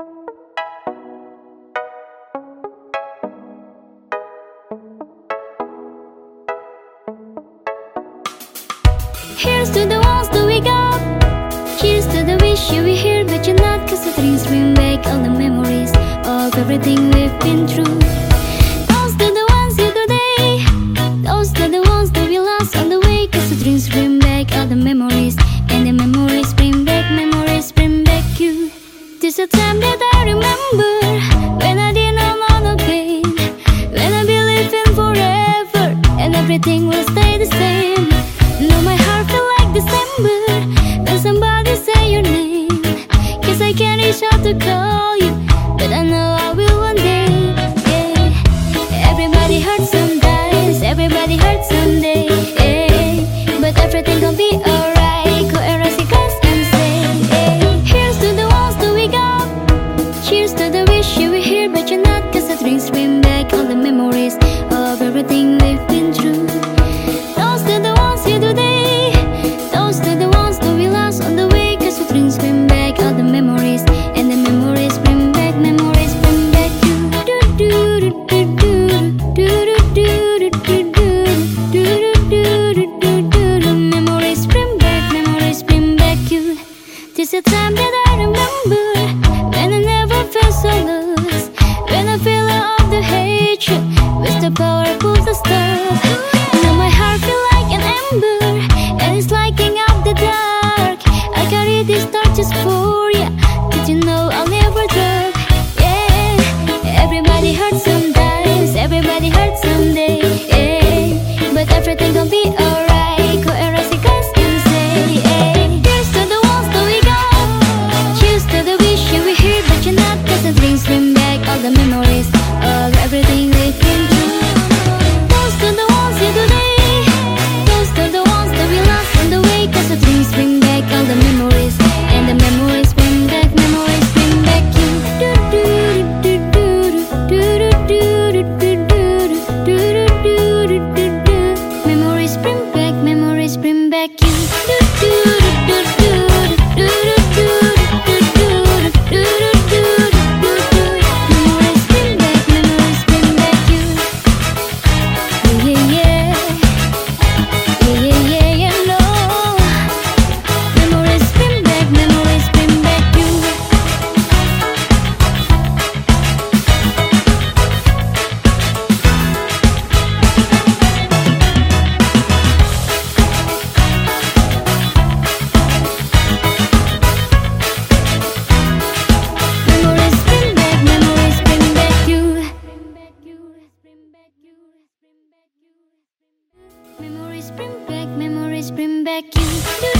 Here's to the ones that we got. Here's to the wish you were here, but you're not. Cause the dreams bring back all the memories of everything we've been through. But I know I will one day. Everybody hurts sometimes Everybody hurts someday. But everything gon' be alright When I feel all the hatred With the power pulls Now my heart feel like an ember And it's lighting up the dark. I carry these torches for ya Did you know I'll never drop? Yeah Everybody hurts sometimes Everybody hurts like you do do Bring back memories bring back you.